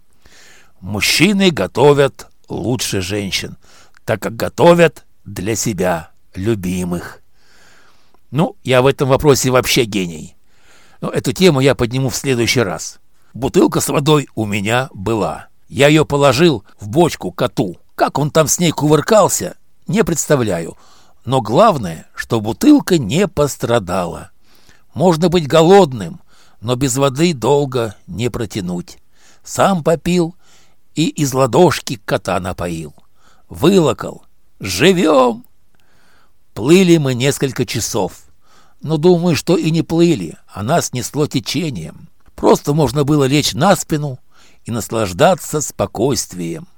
Мужчины готовят лучше женщин, так как готовят для себя любимых. Ну, я в этом вопросе вообще гений. Но эту тему я подниму в следующий раз. Бутылка с водой у меня была. Я ее положил в бочку коту. Как он там с ней кувыркался, не представляю. Но главное, что бутылка не пострадала. Можно быть голодным, но без воды долго не протянуть. Сам попил и из ладошки кота напоил. Вылокал. Живем! Плыли мы несколько часов. Но думаю, что и не плыли, а нас несло течением. Просто можно было лечь на спину и наслаждаться спокойствием.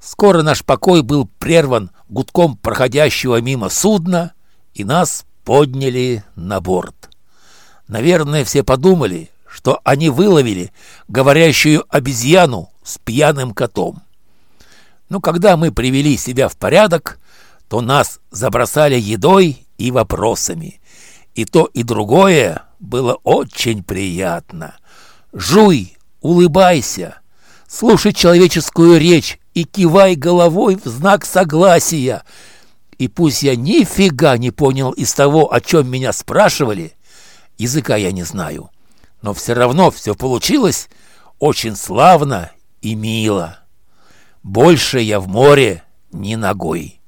Скоро наш покой был прерван гудком проходящего мимо судна, и нас подняли на борт. Наверное, все подумали, что они выловили говорящую обезьяну с пьяным котом. Но когда мы привели себя в порядок, то нас забросали едой и вопросами. И то, и другое было очень приятно. Жуй, улыбайся, слушай человеческую речь и кивай головой в знак согласия. И пусть я нифига не понял из того, о чем меня спрашивали, языка я не знаю, но все равно все получилось очень славно и мило. Больше я в море ни ногой.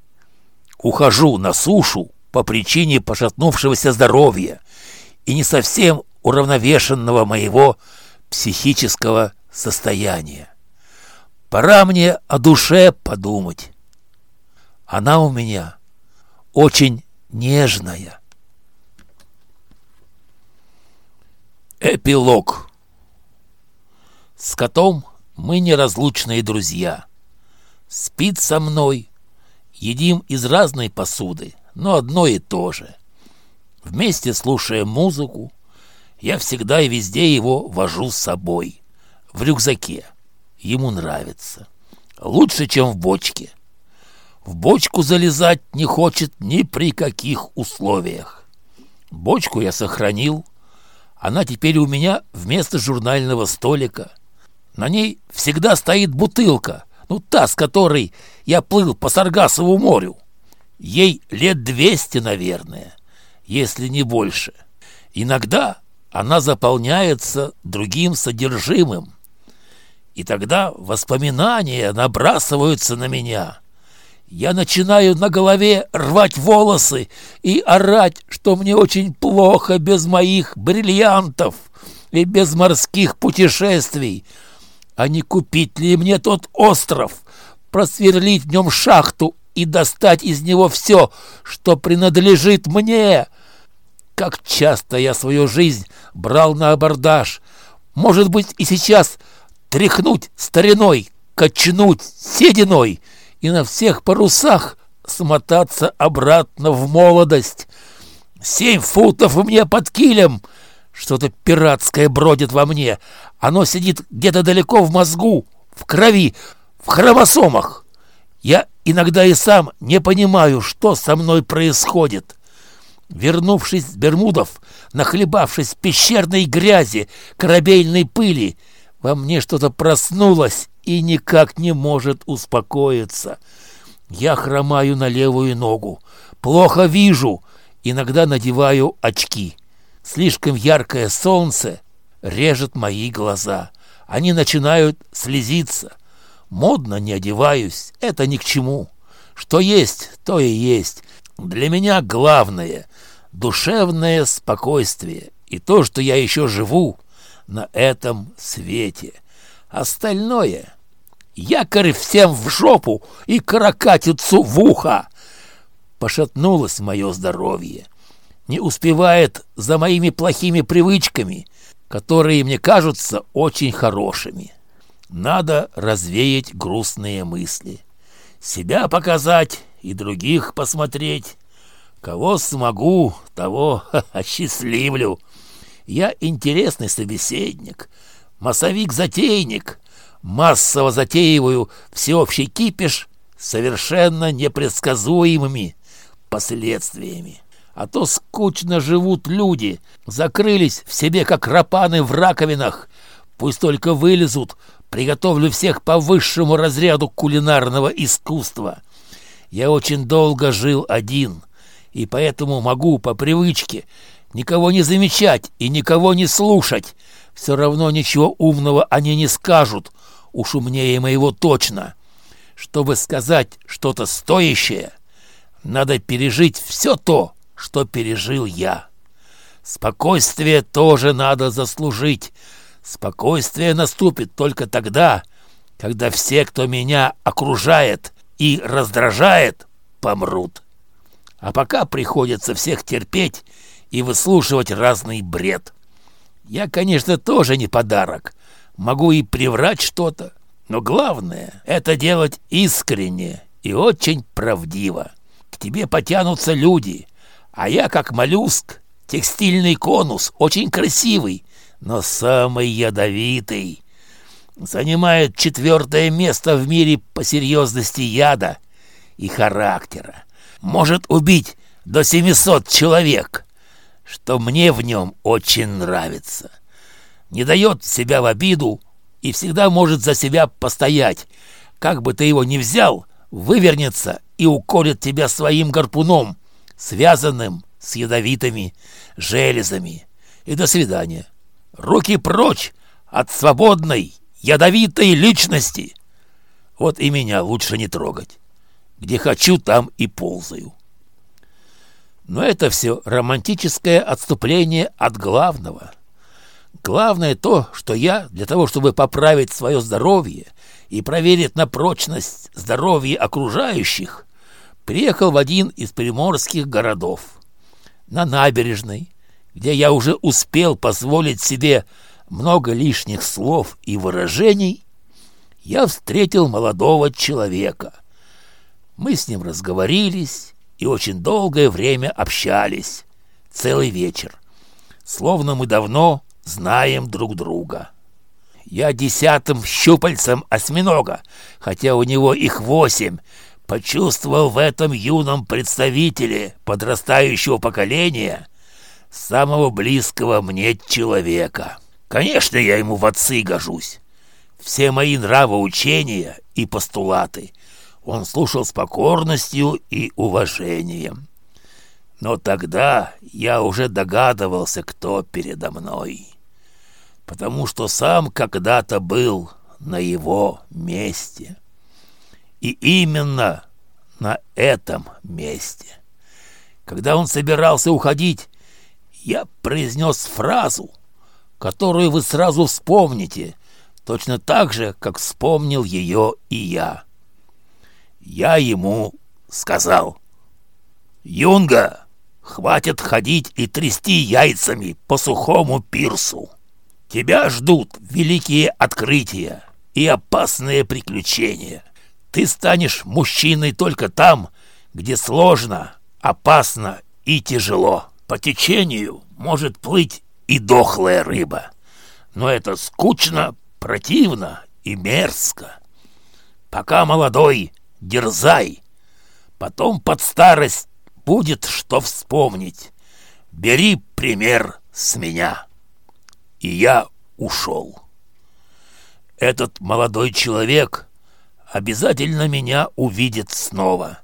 Ухожу на сушу по причине пошатнувшегося здоровья и не совсем уравновешенного моего психического состояния. Пора мне о душе подумать. Она у меня очень нежная. Эпилог С котом мы неразлучные друзья. Спит со мной, едим из разной посуды, но одно и то же. Вместе слушая музыку, я всегда и везде его вожу с собой. В рюкзаке. Ему нравится. Лучше, чем в бочке. В бочку залезать не хочет ни при каких условиях. Бочку я сохранил. Она теперь у меня вместо журнального столика. На ней всегда стоит бутылка, ну та, с которой я плыл по Саргасову морю. Ей лет двести, наверное, если не больше. Иногда она заполняется другим содержимым. И тогда воспоминания набрасываются на меня. Я начинаю на голове рвать волосы и орать, что мне очень плохо без моих бриллиантов и без морских путешествий. А не купить ли мне тот остров, просверлить в нем шахту и достать из него все, что принадлежит мне?» Как часто я свою жизнь брал на абордаж. Может быть, и сейчас тряхнуть стариной, качнуть сединой и на всех парусах смотаться обратно в молодость. Семь футов у меня под килем. Что-то пиратское бродит во мне. Оно сидит где-то далеко в мозгу, в крови, в хромосомах. Я иногда и сам не понимаю, что со мной происходит. Вернувшись с Бермудов, нахлебавшись пещерной грязи, корабельной пыли, во мне что-то проснулось и никак не может успокоиться. Я хромаю на левую ногу, плохо вижу, иногда надеваю очки. Слишком яркое солнце режет мои глаза. Они начинают слезиться. Модно не одеваюсь, это ни к чему. Что есть, то и есть. Для меня главное — душевное спокойствие и то, что я еще живу на этом свете. Остальное — якорь всем в жопу и каракатицу в ухо. Пошатнулось мое здоровье. Не успевает за моими плохими привычками, которые мне кажутся очень хорошими. Надо развеять грустные мысли. Себя показать и других посмотреть. Кого смогу, того осчастливлю. Я интересный собеседник, массовик-затейник, массово затеиваю всеобщий кипиш совершенно непредсказуемыми последствиями. А то скучно живут люди, закрылись в себе, как рапаны в раковинах. Пусть только вылезут, приготовлю всех по высшему разряду кулинарного искусства. Я очень долго жил один, и поэтому могу по привычке никого не замечать и никого не слушать, Все равно ничего умного они не скажут, уж умнее моего точно. Чтобы сказать что-то стоящее, надо пережить все то, что пережил я. Спокойствие тоже надо заслужить. Спокойствие наступит только тогда, когда все, кто меня окружает и раздражает, помрут. А пока приходится всех терпеть и выслушивать разный бред. Я, конечно, тоже не подарок. Могу и приврать что-то, но главное — это делать искренне и очень правдиво. К тебе потянутся люди, а я, как моллюск, текстильный конус, очень красивый, но самый ядовитый. Занимает четвертое место в мире по серьезности яда и характера. Может убить до 700 человек, что мне в нем очень нравится. Не дает себя в обиду и всегда может за себя постоять. Как бы ты его ни взял, вывернется и уколет тебя своим гарпуном, связанным с ядовитыми железами. И до свидания. Руки прочь от свободной, ядовитой личности. Вот и меня лучше не трогать. Где хочу, там и ползаю. Но это все романтическое отступление от главного. Главное то, что я для того, чтобы поправить свое здоровье и проверить на прочность здоровья окружающих, приехал в один из приморских городов. На набережной, где я уже успел позволить себе много лишних слов и выражений, я встретил молодого человека. Мы с ним разговорились и очень долгое время общались, целый вечер, словно мы давно знаем друг друга. Я десятым щупальцем осьминога, хотя у него их восемь, почувствовал в этом юном представителе подрастающего поколения самого близкого мне человека. Конечно, я ему в отцы гожусь. Все мои нравоучения и постулаты он слушал с покорностью и уважением. Но тогда я уже догадывался, кто передо мной потому что сам когда-то был на его месте. И именно на этом месте. Когда он собирался уходить, я произнес фразу, которую вы сразу вспомните, точно так же, как вспомнил ее и я. Я ему сказал, «Юнга, хватит ходить и трясти яйцами по сухому пирсу». Тебя ждут великие открытия и опасные приключения. Ты станешь мужчиной только там, где сложно, опасно и тяжело. По течению может плыть и дохлая рыба. Но это скучно, противно и мерзко. Пока молодой, дерзай. Потом под старость будет что вспомнить. Бери пример с меня» и я ушел. Этот молодой человек обязательно меня увидит снова,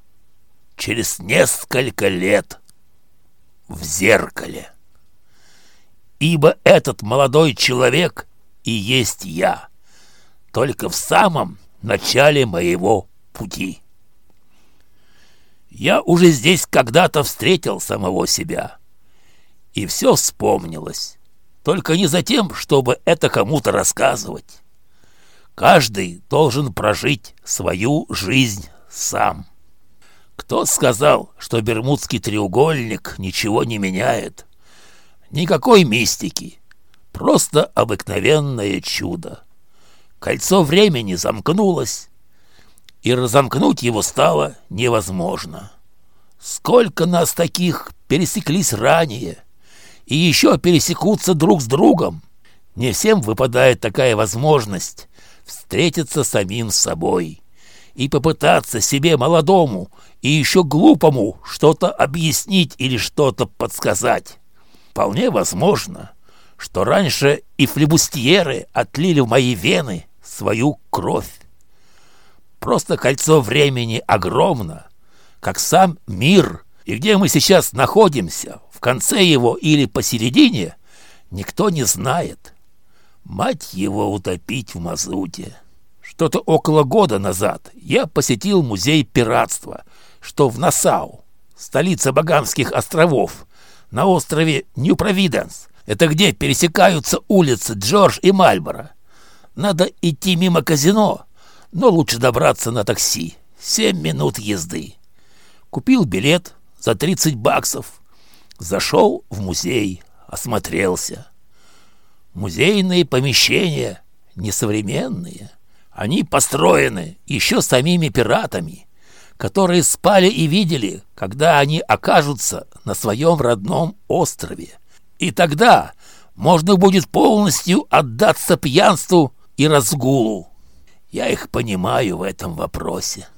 через несколько лет, в зеркале. Ибо этот молодой человек и есть я, только в самом начале моего пути. Я уже здесь когда-то встретил самого себя, и все вспомнилось. Только не за тем, чтобы это кому-то рассказывать. Каждый должен прожить свою жизнь сам. Кто сказал, что Бермудский треугольник ничего не меняет? Никакой мистики. Просто обыкновенное чудо. Кольцо времени замкнулось, и разомкнуть его стало невозможно. Сколько нас таких пересеклись ранее — и еще пересекутся друг с другом. Не всем выпадает такая возможность встретиться самим собой и попытаться себе молодому и еще глупому что-то объяснить или что-то подсказать. Вполне возможно, что раньше и флебустьеры отлили в мои вены свою кровь. Просто кольцо времени огромно, как сам мир, и где мы сейчас находимся, конце его или посередине, никто не знает. Мать его утопить в мазуте. Что-то около года назад я посетил музей пиратства, что в Насау, столица Багамских островов, на острове Нью-Провиденс. Это где пересекаются улицы Джордж и Мальборо. Надо идти мимо казино, но лучше добраться на такси. Семь минут езды. Купил билет за 30 баксов. Зашел в музей, осмотрелся. Музейные помещения несовременные. Они построены еще самими пиратами, которые спали и видели, когда они окажутся на своем родном острове. И тогда можно будет полностью отдаться пьянству и разгулу. Я их понимаю в этом вопросе.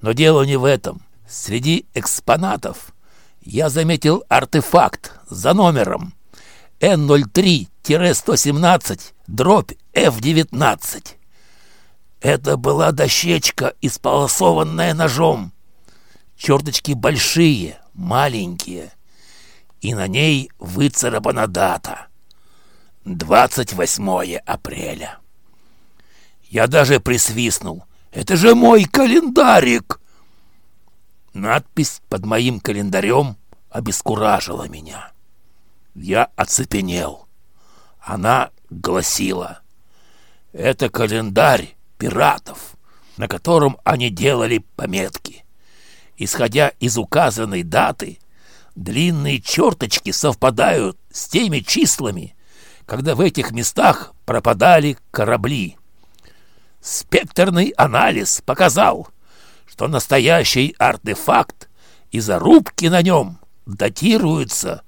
Но дело не в этом. Среди экспонатов я заметил артефакт за номером N03-117 дробь F19. Это была дощечка, исполосованная ножом. Черточки большие, маленькие, и на ней выцарапана дата. 28 апреля. Я даже присвистнул. Это же мой календарик! Надпись под моим календарем обескуражила меня. Я оцепенел. Она гласила. Это календарь пиратов, на котором они делали пометки. Исходя из указанной даты, длинные черточки совпадают с теми числами, когда в этих местах пропадали корабли. Спектрный анализ показал, что настоящий артефакт и зарубки на нем датируются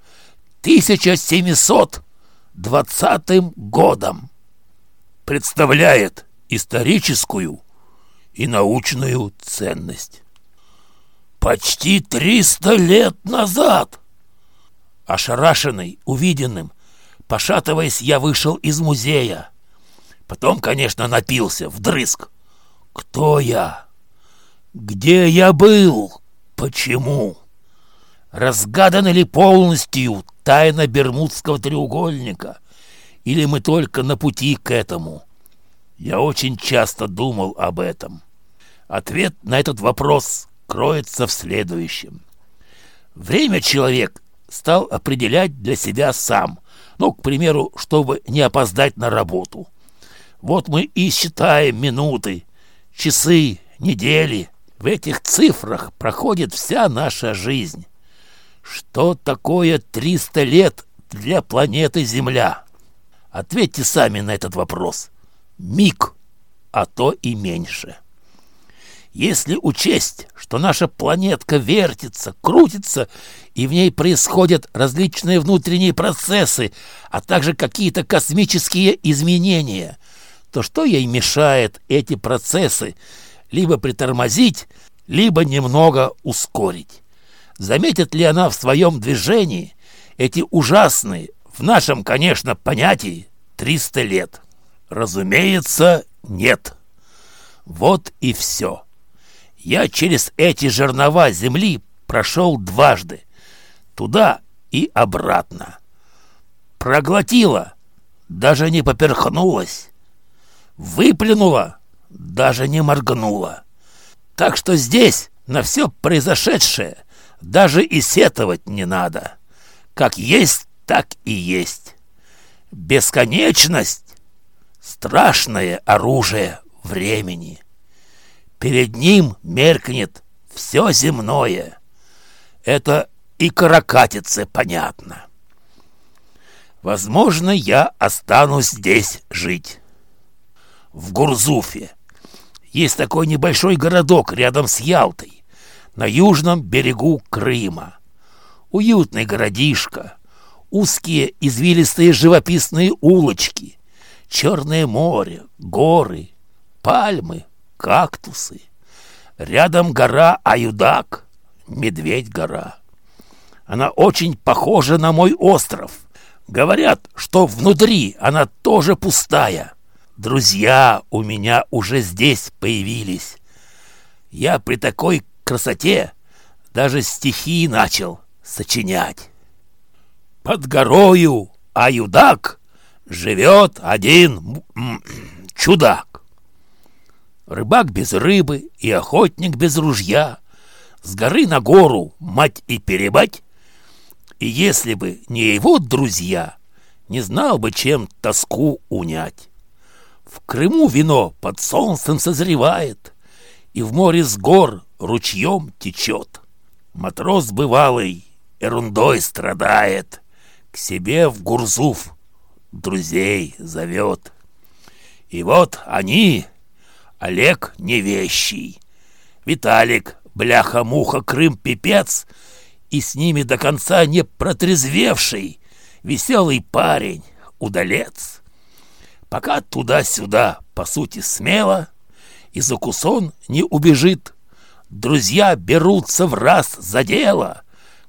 1720 годом. Представляет историческую и научную ценность. Почти триста лет назад! Ошарашенный увиденным, пошатываясь, я вышел из музея. Потом, конечно, напился вдрызг. Кто я? Где я был? Почему? Разгадана ли полностью тайна Бермудского треугольника? Или мы только на пути к этому? Я очень часто думал об этом. Ответ на этот вопрос кроется в следующем. Время человек стал определять для себя сам. Ну, к примеру, чтобы не опоздать на работу. Вот мы и считаем минуты, часы, недели. В этих цифрах проходит вся наша жизнь. Что такое 300 лет для планеты Земля? Ответьте сами на этот вопрос. Миг, а то и меньше. Если учесть, что наша планетка вертится, крутится, и в ней происходят различные внутренние процессы, а также какие-то космические изменения, то что ей мешает эти процессы либо притормозить, либо немного ускорить? Заметит ли она в своем движении эти ужасные, в нашем, конечно, понятии, 300 лет? Разумеется, нет. Вот и все. Я через эти жернова земли прошел дважды. Туда и обратно. Проглотила, даже не поперхнулась. Выплюнула, даже не моргнула. Так что здесь на все произошедшее даже и сетовать не надо. Как есть, так и есть. Бесконечность — страшное оружие времени. Перед ним меркнет все земное. Это и каракатице понятно. Возможно, я останусь здесь жить. В Гурзуфе. Есть такой небольшой городок рядом с Ялтой, на южном берегу Крыма. Уютный городишко, узкие извилистые живописные улочки, Черное море, горы, пальмы, кактусы. Рядом гора Аюдак, Медведь-гора. Она очень похожа на мой остров. Говорят, что внутри она тоже пустая. Друзья у меня уже здесь появились. Я при такой красоте даже стихи начал сочинять. Под горою Аюдак живет один чудак. Рыбак без рыбы и охотник без ружья, с горы на гору мать и перебать, и если бы не его друзья, не знал бы, чем тоску унять. В Крыму вино под солнцем созревает, и в море с гор ручьем течет. Матрос бывалый ерундой страдает, к себе в Гурзуф друзей зовет. И вот они, Олег невещий, Виталик, бляха-муха, Крым-пипец, и с ними до конца не протрезвевший, веселый парень, удалец. Пока туда-сюда, по сути, смело, и закусон не убежит, друзья берутся в раз за дело,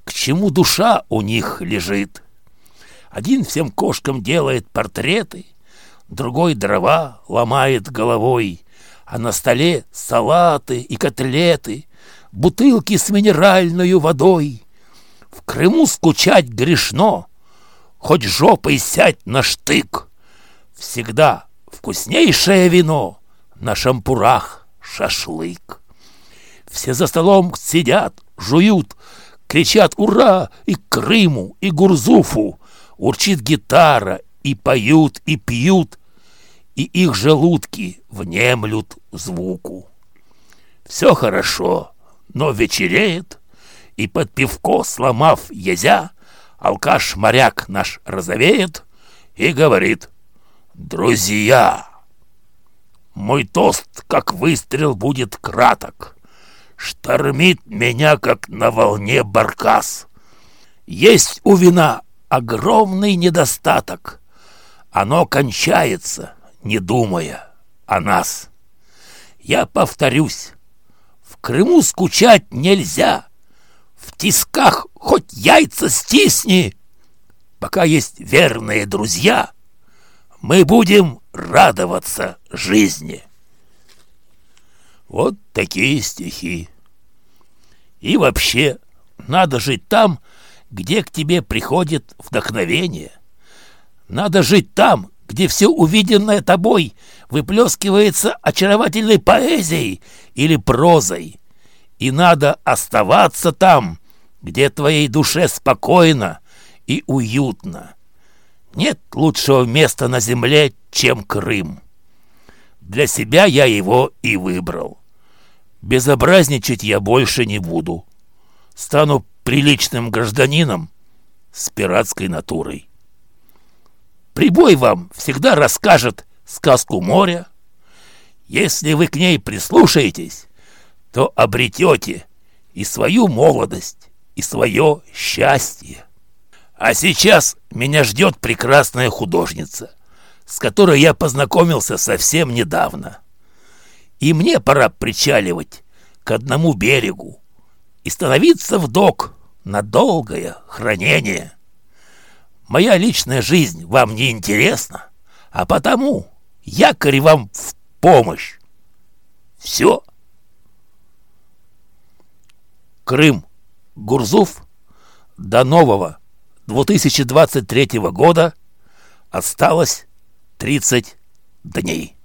к чему душа у них лежит. Один всем кошкам делает портреты, другой дрова ломает головой, а на столе салаты и котлеты, бутылки с минеральной водой. В Крыму скучать грешно, хоть жопой сядь на штык. Всегда вкуснейшее вино, на шампурах шашлык. Все за столом сидят, жуют, кричат «Ура!» и Крыму, и Гурзуфу, урчит гитара, и поют, и пьют, и их желудки внемлют звуку. Все хорошо, но вечереет, и под пивко, сломав язя, алкаш-моряк наш розовеет и говорит «Друзья!» Мой тост, как выстрел, будет краток. Штормит меня, как на волне баркас. Есть у вина огромный недостаток. Оно кончается, не думая о нас. Я повторюсь, в Крыму скучать нельзя. В тисках хоть яйца стисни. Пока есть верные друзья, мы будем радоваться жизни. Вот такие стихи. И вообще, надо жить там, где к тебе приходит вдохновение. Надо жить там, где все увиденное тобой выплескивается очаровательной поэзией или прозой. И надо оставаться там, где твоей душе спокойно и уютно. Нет лучшего места на земле, чем Крым. Для себя я его и выбрал. Безобразничать я больше не буду. Стану приличным гражданином с пиратской натурой. Прибой вам всегда расскажет сказку моря. Если вы к ней прислушаетесь, то обретете и свою молодость, и свое счастье. А сейчас меня ждет прекрасная художница, с которой я познакомился совсем недавно. И мне пора причаливать к одному берегу, и становиться в док на долгое хранение. Моя личная жизнь вам не интересна, а потому якорь вам в помощь. Все. Крым, Гурзуф, до нового 2023 года осталось 30 дней.